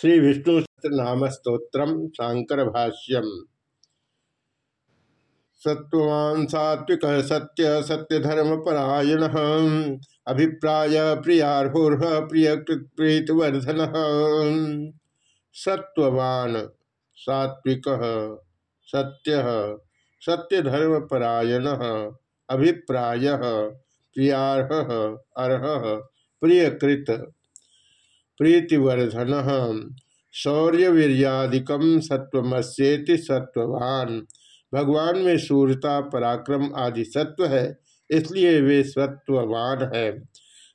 श्री विष्णु नाम स्त्रोत्र शांकर भाष्यम सत्वान सात्विक सत्य सत्य धर्म परायण अभिप्राय प्रियार्होर्ह प्रिय प्रीतवर्धन। सत्ववान सात्विक सत्य सत्य धर्म परायण अभिप्राय प्रियार्ह, अर्ह, प्रियकृत प्रीतिवर्धन शौर्यवीरियादिक सत्वमस्ेति सत्ववान भगवान में सूर्यता पराक्रम आदि सत्व है, इसलिए वे सत्ववान है।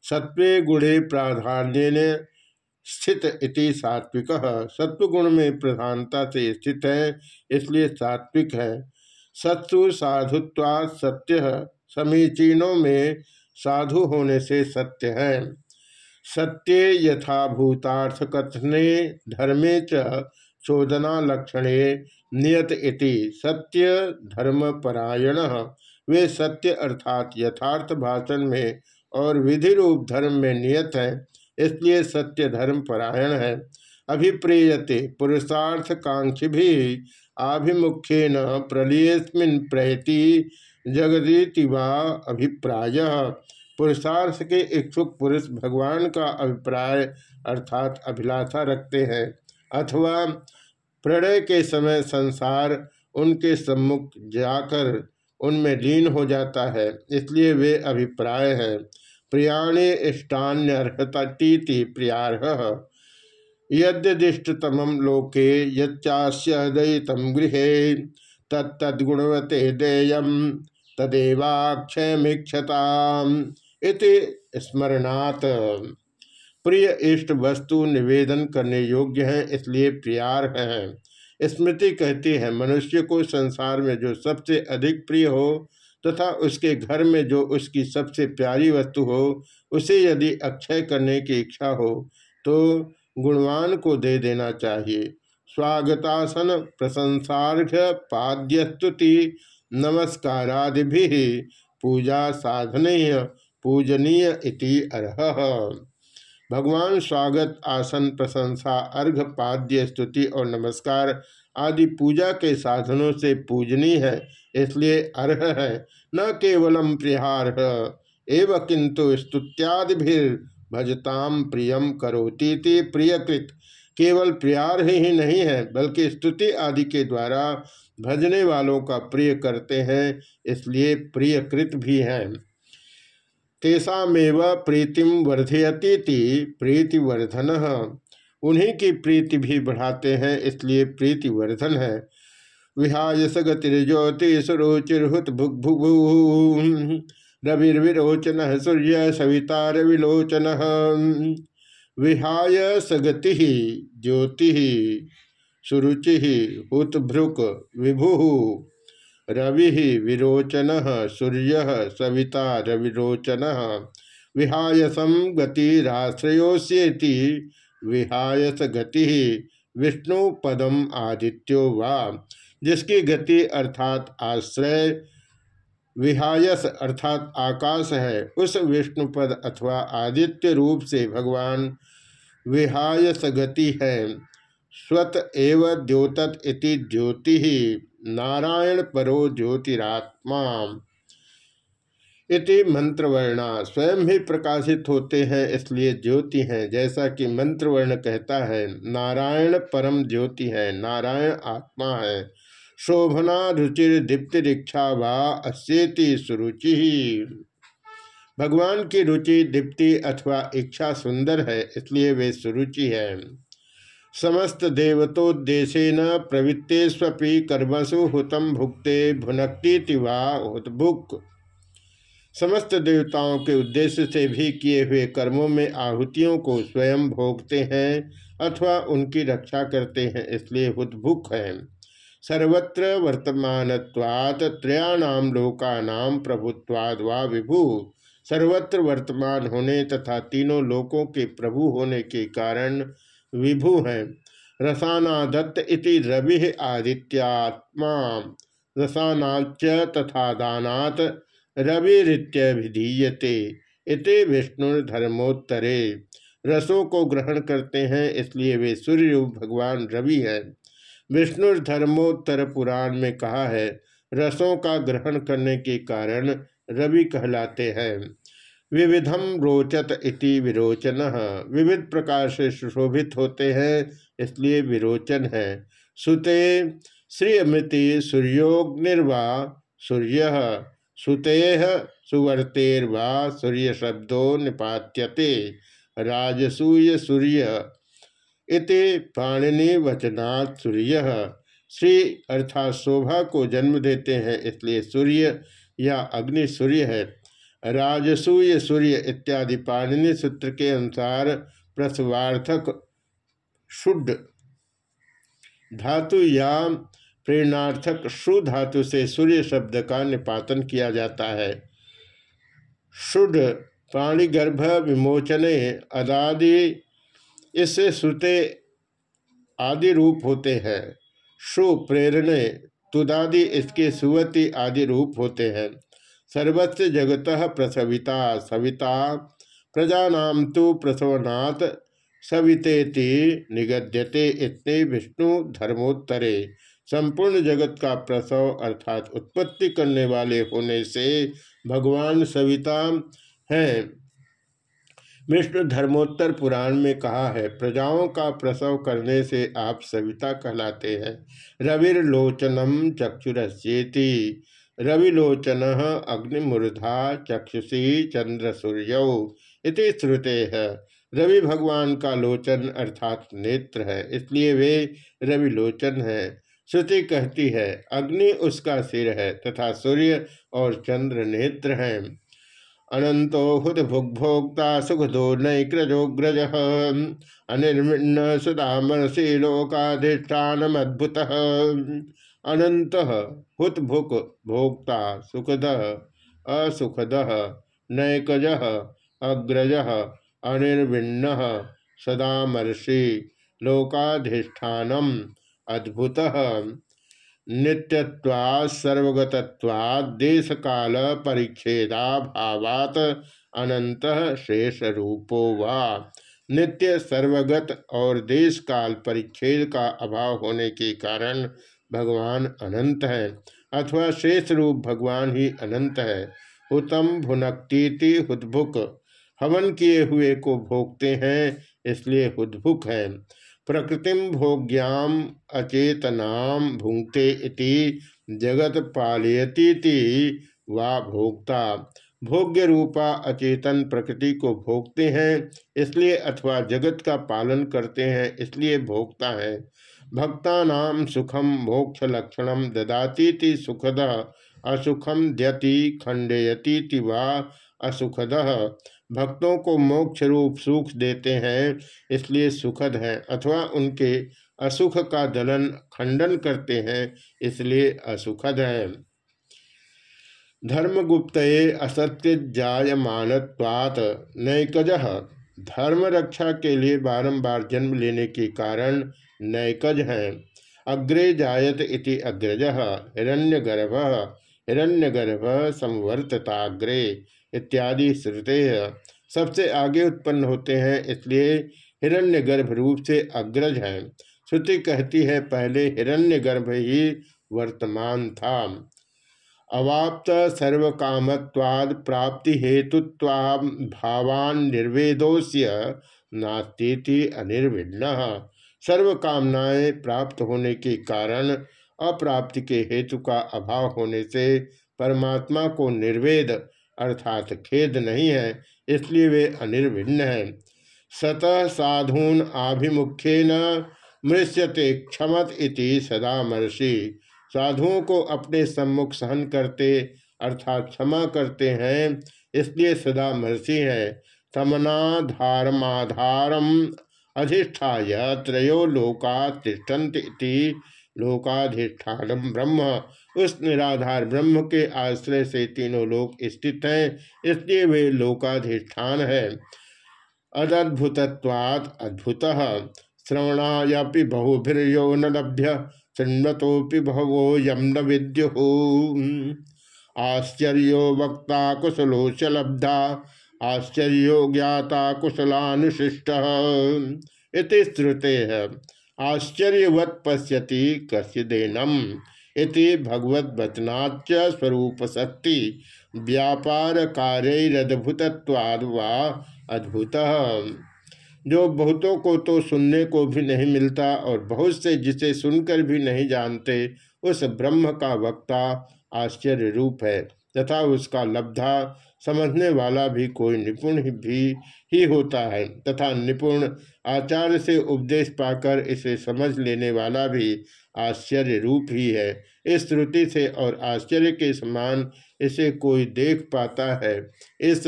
सत्वे गुणे प्राधान्य स्थित इति सात्विक। सत्वगुण में प्रधानता से स्थित है, इसलिए सात्विक है। सत्सु साधुत्वा सत्य, समीचीनों में साधु होने से सत्य है। सत्य यथाभूतार्थ कथने धर्मे च चोदना लक्षणे नियत इति। सत्य धर्म परायण वे सत्य अर्थात यथार्थ भाषण में और विधि रूप धर्म में नियत है, इसलिए सत्य धर्म परायण है। अभिप्रेयते पुरुषार्थ कांक्षी भी आभिमुख्य न प्रलियस्मिन प्रहति जगदीति वा अभिप्राय। पुरुषार्थ के इच्छुक पुरुष भगवान का अभिप्राय अर्थात अभिलाषा रखते हैं। अथवा प्रणय के समय संसार उनके सम्मुख जाकर उनमें लीन हो जाता है, इसलिए वे अभिप्राय हैं। प्रियाणे इष्टान्यर्हतीति प्रियारह। यद्यदिष्टतम लोके यच्चास्यदयितम गृह तत्तुणवते देय तदेवाक्षयमीक्षता इति स्मरणात्। प्रिय इष्ट वस्तु निवेदन करने योग्य है, इसलिए प्रियार है। स्मृति कहती है, मनुष्य को संसार में जो सबसे अधिक प्रिय हो तथा तो उसके घर में जो उसकी सबसे प्यारी वस्तु हो, उसे यदि अक्षय करने की इच्छा हो तो गुणवान को दे देना चाहिए। स्वागतासन प्रशंसार्घ्य पाद्यस्तुति नमस्कारादि भी पूजा साधनीय पूजनीय इति अर्ह। भगवान स्वागत, आसन, प्रशंसा, अर्घ, पाद्य, स्तुति और नमस्कार आदि पूजा के साधनों से पूजनीय है, इसलिए अर्ह है, न केवलम प्रियार एव किंतु स्तुत्यादि भजताम प्रियम करोती प्रियकृत। केवल प्रियार ही नहीं है, बल्कि स्तुति आदि के द्वारा भजने वालों का प्रिय करते हैं, इसलिए प्रियकृत भी हैं। तेषामेव प्रीतिम वर्धयती प्रीतिवर्धन। उन्हीं की प्रीति भी बढ़ाते हैं, इसलिए प्रीतिवर्धन है। विहाय सगतिर्ज्योति सुरुचिर्हुत भुग भुगु रविर्विरोचन सूर्य सविता रविलोचन। विहाय सगति ज्योति सुरुचि हुत भ्रुक विभु। रवि विरोचन सूर्य सविता रविरोचन। विहायसम गतिराश्रयोस्येति विहायस गति विष्णु पदम आदित्यो वा। जिसकी गति अर्थात आश्रय, विहायस अर्थात आकाश है, उस विष्णुपद अथवा आदित्य रूप से भगवान विहायस गति है। स्वत एव द्योतत इति ज्योति नारायण परो ज्योतिरात्मा इति मंत्रवर्णा स्वयं ही प्रकाशित होते हैं, इसलिए ज्योति हैं। जैसा कि मंत्रवर्ण कहता है, नारायण परम ज्योति है, नारायण आत्मा है। शोभना रुचिर दीप्ति दीक्षा वा अस्ेति सुरुचि। भगवान की रुचि, दीप्ति अथवा इच्छा सुंदर है, इसलिए वे सुरुचि है। समस्त देवतोद्देशन प्रवृत्तेष्वपि कर्मसु हुतम भुक्ते भुनक्ति वा हुतभुक समस्त देवताओं के उद्देश्य से भी किए हुए कर्मों में आहुतियों को स्वयं भोगते हैं अथवा उनकी रक्षा करते हैं, इसलिए हुतभुक है। सर्वत्र वर्तमानत्वात् त्रयाणाम लोकानाम प्रभुत्वाद वा विभु। सर्वत्र वर्तमान होने तथा तीनों लोकों के प्रभु होने के कारण विभु हैं। रसानादत्त इति रवि आदित्यात्मा रसानाच तथा दानात रविरीत्यभिधीयते इति विष्णुर्धर्मोत्तरे। रसों को ग्रहण करते हैं, इसलिए वे सूर्य रूप भगवान रवि हैं। विष्णु धर्मोत्तर पुराण में कहा है, रसों का ग्रहण करने के कारण रवि कहलाते हैं। विविधम रोचत इति विरोचन। विविध प्रकार से सुशोभित होते हैं, इसलिए विरोचन है। सुते श्रीअमृति सूर्योग्निर्वा सूर्य। सुतेह सुवर्तेर्वा सूर्य शब्दों निपात्यते। राजसूय सूर्य इति पाणिनि वचनात् सूर्य। श्री अर्थात शोभा को जन्म देते हैं, इसलिए सूर्य या अग्नि सूर्य है। राजसूय सूर्य इत्यादि पाणिनि सूत्र के अनुसार प्रसवार्थक शुद्ध धातु या प्रेरणार्थक शु धातु से सूर्य शब्द का निपातन किया जाता है। शुद्ध प्राणिगर्भ विमोचने अदादि इससे श्रुते आदि रूप होते हैं। शु प्रेरणे तुदादि इसके सुवति आदि रूप होते हैं। सर्वस्व जगत प्रसविता, सविता। प्रजानाम तो प्रसवनाथ सवितेति निगद्यते इतने विष्णु धर्मोत्तरे संपूर्ण जगत का प्रसव अर्थात उत्पत्ति करने वाले होने से भगवान सविता हैं। विष्णु धर्मोत्तर पुराण में कहा है, प्रजाओं का प्रसव करने से आप सविता कहलाते हैं। रविर्लोचनम चक्षुरस्येति। रविलोचन अग्निमूर्धा चक्षुषी चंद्र सूर्य इति श्रुते। है रवि भगवान का लोचन अर्थात नेत्र है, इसलिए वे रविलोचन है। श्रुति कहती है, अग्नि उसका सिर है तथा सूर्य और चंद्र नेत्र हैं। अनंतो हुद भुग्भोक्ता सुखदो नैक्रजोग्रज अनिर्मिन्न सुदामरसी लोकाधिष्ठानमद्भुत। अनंत हुत भुक भोक्ता सुखद, असुखद, नैकज, अग्रज अनिर्विन्न सदामर्षि, लोकाधिष्ठानम, अद्भुत। नित्यत्वात् देश काल परिच्छेदा अनंत शेष रूपो वा। नित्य सर्वगत और देश काल परिच्छेद का अभाव होने के कारण भगवान अनंत है, अथवा शेष रूप भगवान ही अनंत है। हुतम भुनक्ति हुदभुक, हवन किए हुए को भोगते हैं, इसलिए हुदभुक है। प्रकृतिम भोग्याम अचेतनाम भुंगते इति जगत पालयती वा भोक्ता। भोग्य रूपा अचेतन प्रकृति को भोगते हैं, इसलिए अथवा जगत का पालन करते हैं, इसलिए भोगता है। भक्ता सुखम मोक्ष ददाती सुखद असुखम द्यति खंडयती वा असुखद। भक्तों को मोक्ष रूप सुख देते हैं, इसलिए सुखद हैं, अथवा उनके असुख का दलन, खंडन करते हैं, इसलिए असुखद है। धर्मगुप्त असत्य जायमानत्वात् नैकज। धर्म रक्षा के लिए बारंबार जन्म लेने के कारण नैकज हैं। अग्रे जायत इति अग्रज, हिरण्यगर्भ हिरण्यगर्भ संवर्तताग्रे इत्यादि श्रुते सबसे आगे उत्पन्न होते हैं, इसलिए हिरण्य गर्भ रूप से अग्रज हैं। श्रुति कहती है, पहले हिरण्य गर्भ ही वर्तमान था। अवाप्त सर्व कामत्वाद प्राप्ति हेतुत्वा भावान निर्वेदोस्य नास्ती अनिर्विन्न सर्व कामनाएँ प्राप्त होने के कारण अप्राप्ति के हेतु का अभाव होने से परमात्मा को निर्वेद अर्थात खेद नहीं है, इसलिए वे अनिर्भिन्न हैं। सतः साधून आभिमुख्य मृष्यते क्षमत इति सदा मर्षि साधुओं को अपने सम्मुख सहन करते अर्थात क्षमा करते हैं, इसलिए सदा मर्षि है। तमनाधारमाधारम अधिष्ठाय त्रयो लोका लोकाधिष्ठान ब्रह्म। उस निराधार ब्रह्म के आश्रय से तीनों लोक स्थित हैं, इसलिए वे लोकाधिष्ठान है। अदद्भुतवाद अद्भुत श्रवणायापि बहुभिर्यो न लभ्य। शृण्वतोपि भवो यम न विद्यु। आश्चर्यो वक्ता कुशलोच लब्धा आश्चर्यो ज्ञाता कुशलानुशिष्ट। इति श्रुते आश्चर्यवत पश्यति कस्यदेनम इति भगवत वचनाच स्वरूप शक्ति व्यापार कार्यदभुतवाद वा अद्भुत। जो बहुतों को तो सुनने को भी नहीं मिलता और बहुत से जिसे सुनकर भी नहीं जानते, उस ब्रह्म का वक्ता आश्चर्य रूप है। तथा उसका लब्धा समझने वाला भी कोई निपुण भी ही होता है। तथा निपुण आचार्य से उपदेश पाकर इसे समझ लेने वाला भी आश्चर्य रूप ही है। इस श्रुति से और आश्चर्य के समान इसे कोई देख पाता है। इस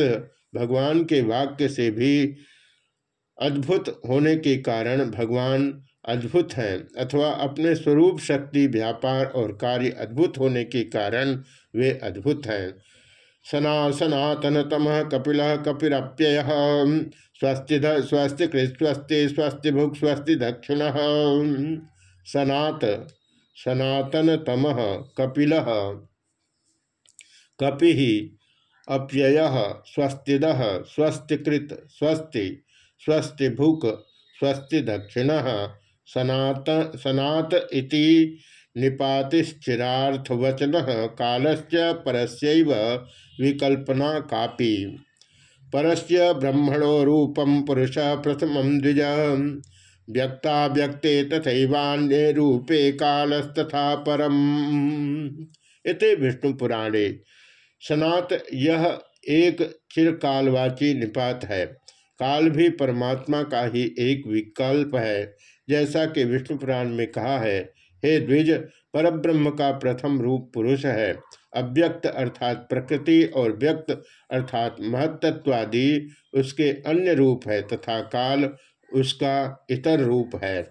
भगवान के वाक्य से भी अद्भुत होने के कारण भगवान अद्भुत हैं, अथवा अपने स्वरूप शक्ति, व्यापार और कार्य अद्भुत होने के कारण वे अद्भुत हैं। सना सनातन तम कपिल कपिरप्यय स्वस्ति स्वस्ति कृत स्वस्ति भुक्, स्वस्ति दक्षिण। सनात सनातन तम कपिल, कपि अप्यय स्वस्तिद स्वस्तिकृत स्वस्ति स्वस्ति भुक स्वस्ति दक्षिण सनात सनात इति निपातिश्चिरार्थवचन कालश्च परस्यैव विकल्पना कापी। परस्य ब्रह्मणो रूपम पुरुष प्रथम द्विज। व्यक्ता व्यक्ते तथैवान्ये रूपे कालस्तथा परम। इति विष्णुपुराणे। सनात यह एक चिरकालवाची निपात है। काल भी परमात्मा का ही एक विकल्प है। जैसा कि विष्णु पुराण में कहा है, हे द्विज, परब्रह्म का प्रथम रूप पुरुष है। अव्यक्त अर्थात प्रकृति और व्यक्त अर्थात महत्त्वादि उसके अन्य रूप है तथा काल उसका इतर रूप है।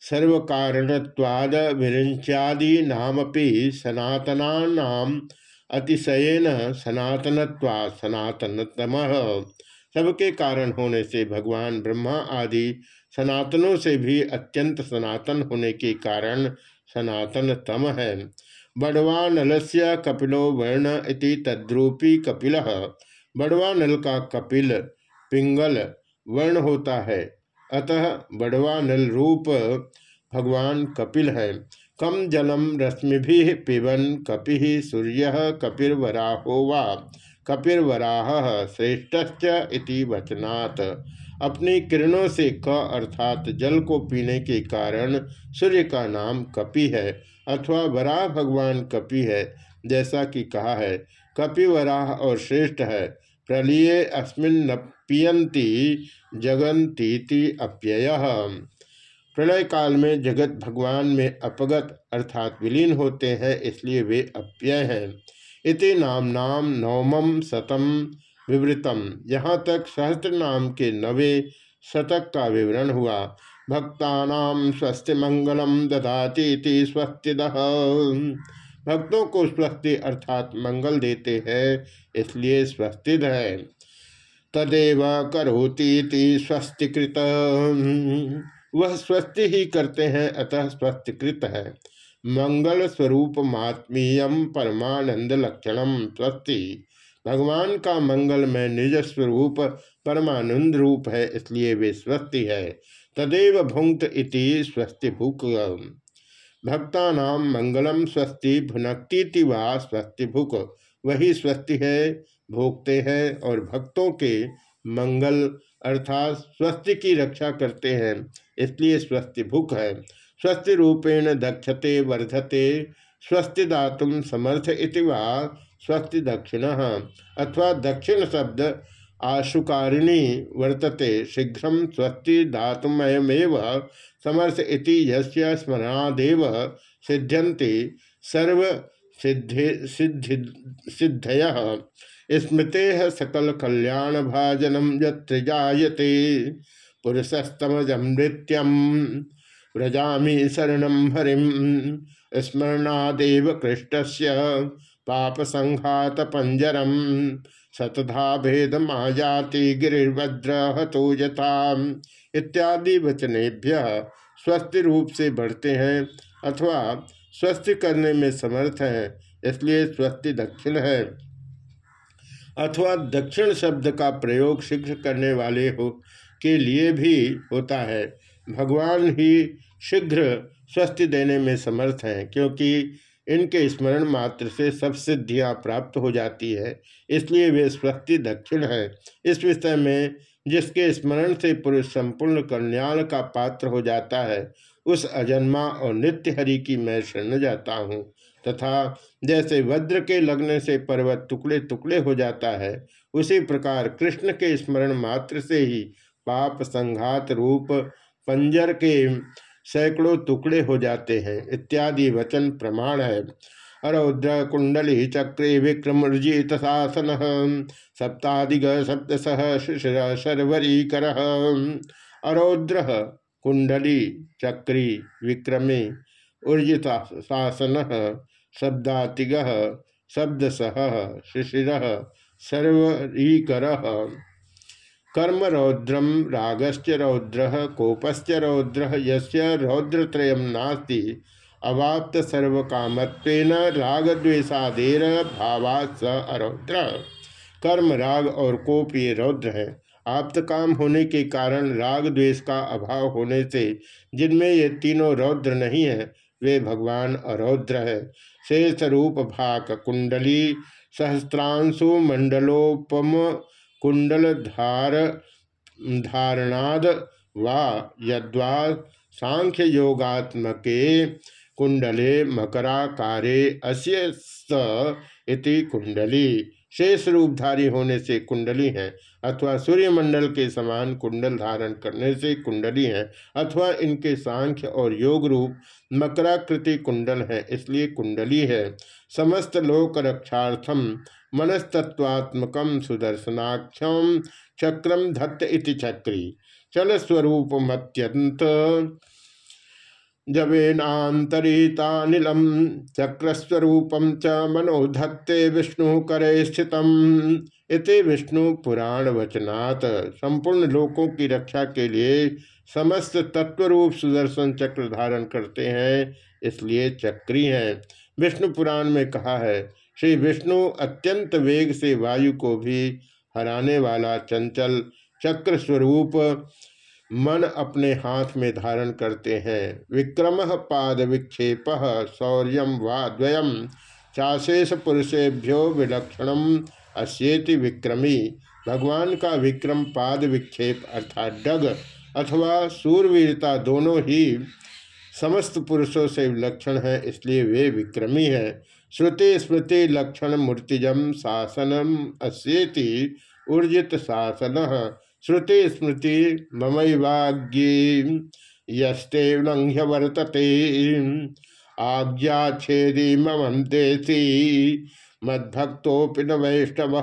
सर्व कारणत्वाद विरंचादि नामपि सनातना नाम अतिशयन सनातनत्वा सनातनतम। सबके कारण होने से भगवान ब्रह्मा आदि सनातनों से भी अत्यंत सनातन होने के कारण सनातन तम है। बड़वानल से कपिलो वर्ण इति तद्रूपी कपिल। बड़वानल का कपिल, पिंगल, वर्ण होता है। अतः बड़वानल रूप भगवान कपिल है। कम जलम रश्मि पिबन, कपि सूर्य कपिर्वराहो वा। कपिर्वराह श्रेष्ठ वचनात्। अपनी किरणों से क अर्थात जल को पीने के कारण सूर्य का नाम कपि है अथवा वराह भगवान कपि है, जैसा कि कहा है कपि वराह और श्रेष्ठ है। प्रलिये अस्मिन पियंती जगंती अप्यय। प्रलय काल में जगत भगवान में अपगत अर्थात विलीन होते हैं, इसलिए वे अप्यय हैं। इति नाम नाम नवमम शतम विवृतम यहाँ तक सहस्त्र नाम के नवे शतक का विवरण हुआ। भक्ता स्वस्ति मंगलम ददाती स्वस्ति भक्तों को स्वस्ति अर्थात मंगल देते हैं, इसलिए स्वस्तिद है। तदेव करोती स्वस्तिकृत वह स्वस्ति ही करते हैं, अतः स्वस्तिकृत है। मंगल स्वरूप मात्मीय परमानंद लक्षणम स्वस्ति भगवान का मंगल में निज स्वरूप परमानंद रूप है, इसलिए वे स्वस्ति है। तदेव भुंक्त इति स्वस्ति भुक भक्ता नाम मंगलम स्वस्ति भुनक्ति वा स्वस्ति भुक वही स्वस्ति है भोगते हैं और भक्तों के मंगल अर्थात स्वस्ति की रक्षा करते हैं, इसलिए स्वस्ति भुक है। स्वस्ति रूपेण दक्षते, वर्धते। स्वस्ति दातुम समर्थ इति वा स्वस्ति दक्षिण। अथवा दक्षिण शब्द आशुकारिणी वर्तते, शीघ्र स्वस्ति धातुमयमेव समर्थ इति यस्य स्मरणादेव सिद्ध्यन्ति सर्व सिद्धि सिद्धि सिद्धय। स्मृते सकल कल्याण भाजनम यत्र जायते पुरुषस्तमजम नृत्यम। व्रजामी शरणम हरिम स्मरणादेव कृष्ण से पाप संघात पंजरम सतधा भेद माजाति गिरिभद्र हतो यथा इत्यादि वचनेभ्य स्वस्थ रूप से बढ़ते हैं अथवा स्वस्थ करने में समर्थ हैं, इसलिए स्वस्थ दक्षिण है। अथवा दक्षिण शब्द का प्रयोग शीघ्र करने वाले हो के लिए भी होता है। भगवान ही शीघ्र स्वस्थ देने में समर्थ हैं, क्योंकि इनके स्मरण मात्र से सब सिद्धियाँ प्राप्त हो जाती है। इसलिए वे स्वस्ति दक्षिण है। इस विषय में जिसके स्मरण से पुरुष संपूर्ण कल्याण का पात्र हो जाता है, उस अजन्मा और नित्य हरि की मैं शरण जाता हूँ, तथा जैसे वज्र के लगने से पर्वत टुकड़े टुकड़े हो जाता है, उसी प्रकार कृष्ण के स्मरण मात्र से ही पाप संघात रूप पंजर के सैकड़ों टुकड़े हो जाते हैं। इत्यादि वचन प्रमाण है। अरौद्र कुंडली चक्रे विक्रमर्जित शासन सप्ताधिग सप्तसह शिशिर शर्वरीकर। अरौद्र कुंडली चक्री विक्रमे ऊर्जित शासन शब्दातिग शब्दसह शिशिर सर्वरीकर कर्म रौद्रम रागश्च रौद्र, कोपश्च रौद्र, यस्य रौद्रत्रय नास्ति अवाप्त सर्वकामत्वेन रागद्वेषादेर भावात् स अरौद्र। कर्म राग और कोप ये रौद्र है। आप्त काम होने के कारण राग द्वेष का अभाव होने से जिनमें ये तीनों रौद्र नहीं है, वे भगवान अरौद्र है। शेष रूप भाक कुंडली, सहस्त्रांशु मंडलोपम कुंडल धार धारणाद वा यद्वा सांख्य योगात्मके कुंडले मकराकारे इति कुंडली। शेष रूपधारी होने से कुंडली है, अथवा सूर्यमंडल के समान कुंडल धारण करने से कुंडली है, अथवा इनके सांख्य और योग रूप मकराकृति कुंडल है, इसलिए कुंडली है। समस्त लोक रक्षार्थम मनस्तत्वात्मक सुदर्शनाख्यम चक्रम धत्त इति चक्री चल स्वरूप मत्यंत जवेनातरीतानिलम चक्रस्वरूपम च मनोधत्ते विष्णु करे स्थित इति विष्णु पुराण वचनात् संपूर्ण लोकों की रक्षा के लिए समस्त तत्वरूप सुदर्शन चक्र धारण करते हैं, इसलिए चक्री हैं। विष्णु पुराण में कहा है श्री विष्णु अत्यंत वेग से वायु को भी हराने वाला चंचल चक्र स्वरूप मन अपने हाथ में धारण करते हैं। विक्रम पाद विक्षेप शौर्य वाद्वयम चाशेष पुरुषेभ्यो विलक्षणम अश्येति विक्रमी। भगवान का विक्रम पाद विक्षेप अर्थात डग अथवा सूरवीरता दोनों ही समस्त पुरुषों से विलक्षण है, इसलिए वे विक्रमी है। श्रुति स्मृति लक्षण मूर्तिजम शासनम अश्येति ऊर्जित शासन। श्रुति स्मृति ममैवाग्यी यस्ते उल्लंघ्य वर्तते आज्ञाछेदी मम देसी मद्भक्तोपि न वैष्णव।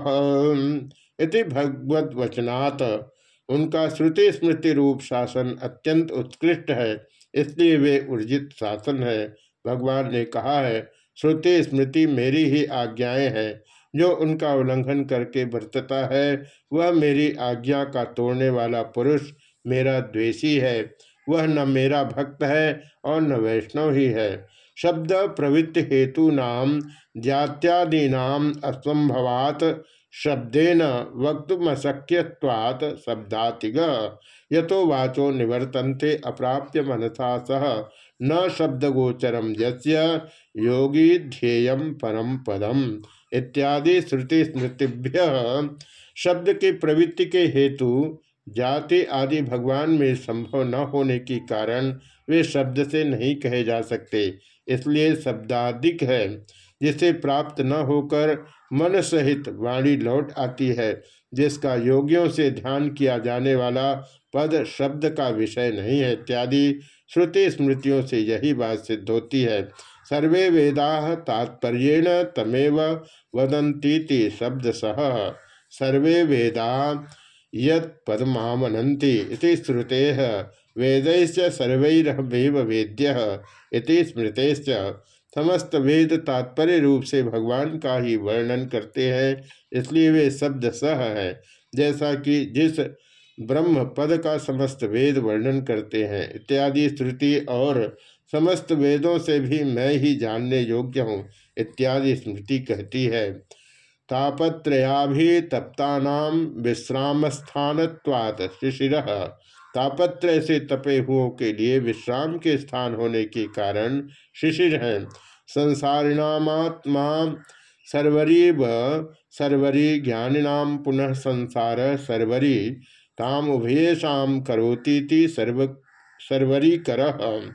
इति भगवत वचनात् उनका श्रुति स्मृति रूप शासन अत्यंत उत्कृष्ट है, इसलिए वे ऊर्जित शासन है। भगवान ने कहा है श्रुति स्मृति मेरी ही आज्ञाएँ हैं, जो उनका उल्लंघन करके बरतता है, वह मेरी आज्ञा का तोड़ने वाला पुरुष मेरा द्वेषी है। वह न मेरा भक्त है और न वैष्णव ही है। शब्द प्रवृत्ति हेतु नाम जात्यादीनाम असंभवात, शब्देन वक्तुमशक्यवात शब्दातिग। यतो वाचो निवर्तन्ते अप्राप्य मनसा सह। न शब्दगोचरम योगी ध्येय परम पदम इत्यादि श्रुति स्मृतिभ्य शब्द के प्रवृत्ति के हेतु जाति आदि भगवान में संभव न होने के कारण वे शब्द से नहीं कहे जा सकते। इसलिए शब्दाधिक है, जिसे प्राप्त न होकर मन सहित वाणी लौट आती है। जिसका योगियों से ध्यान किया जाने वाला पद शब्द का विषय नहीं है इत्यादि श्रुति स्मृतियों से यही बात सिद्ध होती है। सर्वे वेदा तात्पर्येण तमेव वदंती शब्द सह सर्वे वेदा यदमामनती श्रुते। वेद सर्वैरहमेव वेद्य स्मृते समस्त वेद तात्पर्य रूप से भगवान का ही वर्णन करते हैं, इसलिए वे शब्द सह है, जैसा कि जिस ब्रह्म पद का समस्त वेद वर्णन करते हैं, इत्यादि श्रुति और समस्त वेदों से भी मैं ही जानने योग्य हूँ, इत्यादि स्मृति कहती है। तापत्रयाभितप्ता विश्राम स्थान शिशिर। तापत्रय से तपे हुओं के लिए विश्राम के स्थान होने के कारण शिशिर हैं। संसारिणात्मा सर्वरी व सर्वरी ज्ञानिनाम पुनः संसार सर्वरी। ताम उभयेशा करोती सर्व, सर्वरी कर।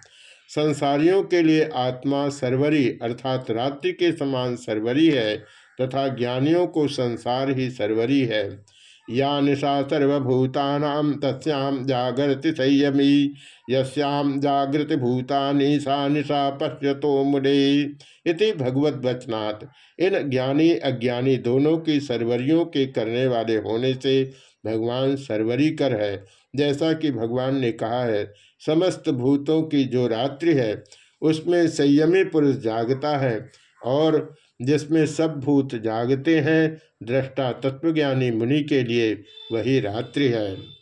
संसारियों के लिए आत्मा सर्वरी अर्थात रात्रि के समान सर्वरी है तथा ज्ञानियों को संसार ही सर्वरी है। या निशा सर्वभूतानाम तस्याम जागृति संयमी यस्याम जागृति भूतानि सा निशा पश्यतो मुडे इति भगवत वचनात् इन ज्ञानी, अज्ञानी दोनों की सर्वरियों के करने वाले होने से भगवान सर्वरी कर है। जैसा कि भगवान ने कहा है, समस्त भूतों की जो रात्रि है, उसमें संयमी पुरुष जागता है और जिसमें सब भूत जागते हैं दृष्टा तत्वज्ञानी मुनि के लिए वही रात्रि है।